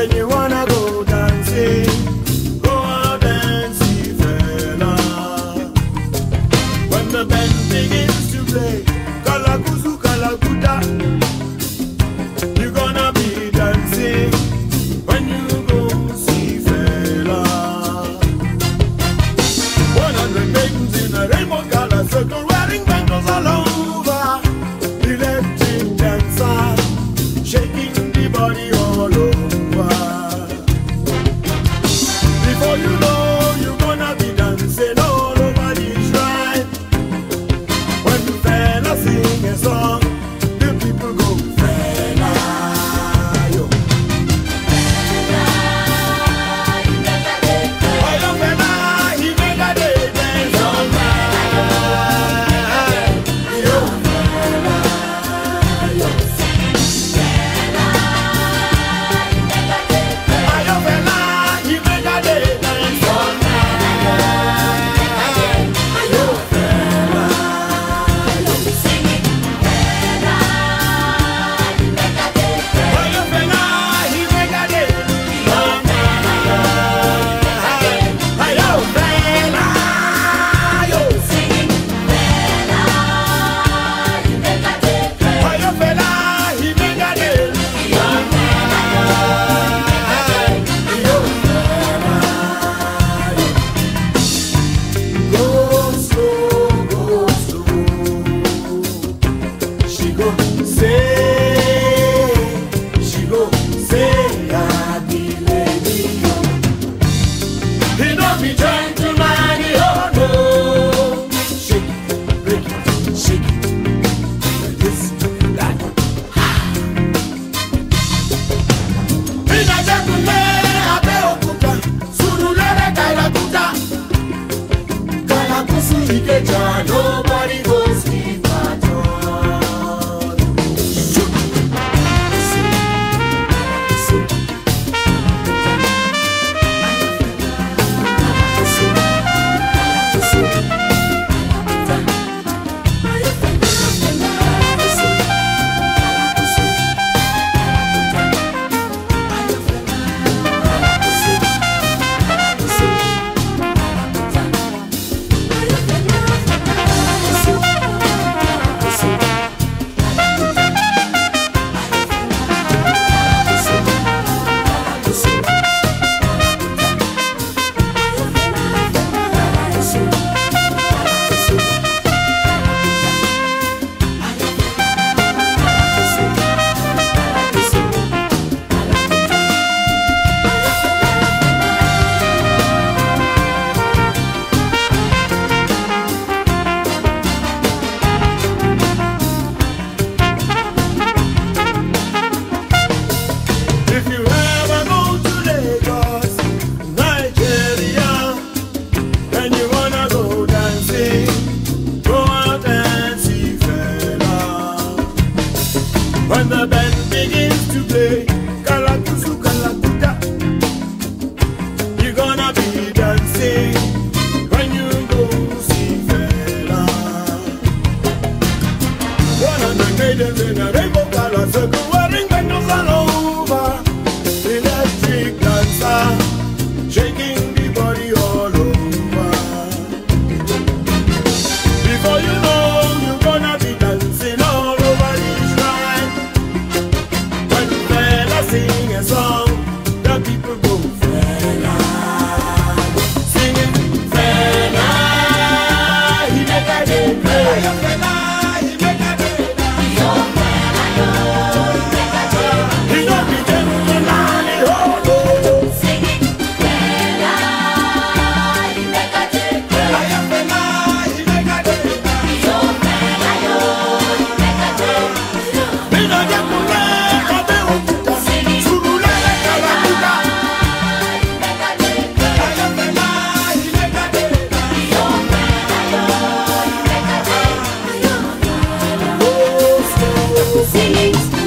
When you wanna go dancing, go out and see. When the band begins to play, kalakuzu you gonna be dancing when you go see 100 in a rainbow color circle. When the band begins to play, Kalakuzu Kalakuta, you're gonna be dancing. When you go see Fela, one hundred maidens in a rainbow color circle. There's ceilings.